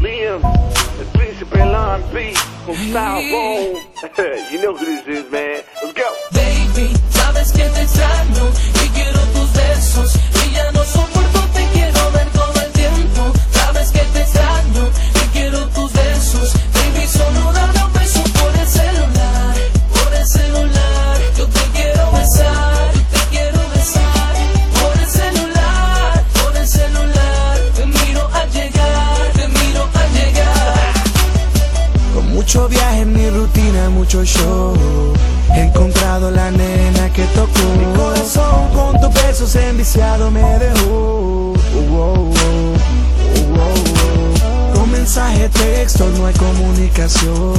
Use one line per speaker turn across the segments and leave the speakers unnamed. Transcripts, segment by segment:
Liam, the Prince of Berlin beat from South Road. you know who this is,
man. Mucho viaje en mi rutina, mucho show. He encontrado la nena que tocó. Mi corazón con tus besos enviciado me dejó. Uh, con mensaje, texto, no hay comunicación.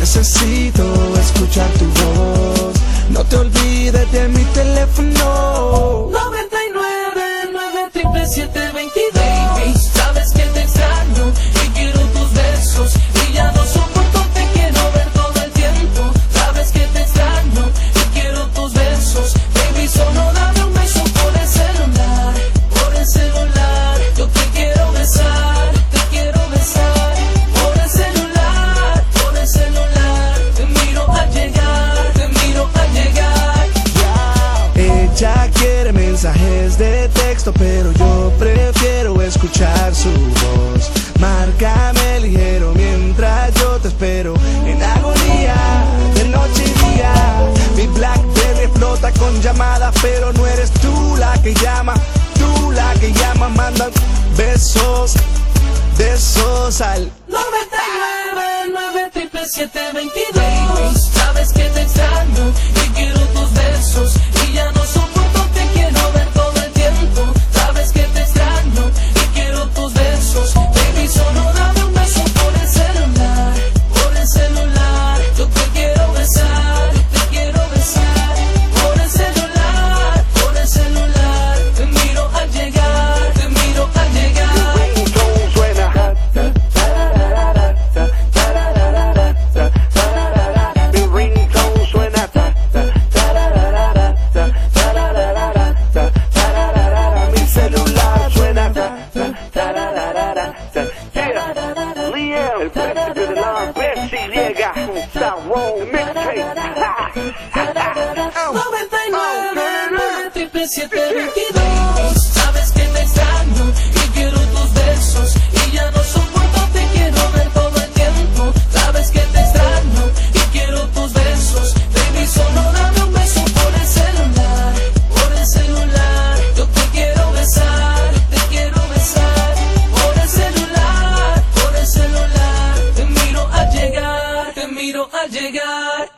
Necesito escuchar tu voz. No te olvides de mi teléfono.
No
me mensajes de texto, pero yo prefiero escuchar su voz. Márcame ligero mientras yo te espero en agonía de noche y día. Mi Blackberry explota con llamadas, pero no eres tú la que llama, tú la que llama, mandan besos de esos al
99 9 triple 722.
Sound roll mixtape.
Sabes que me God.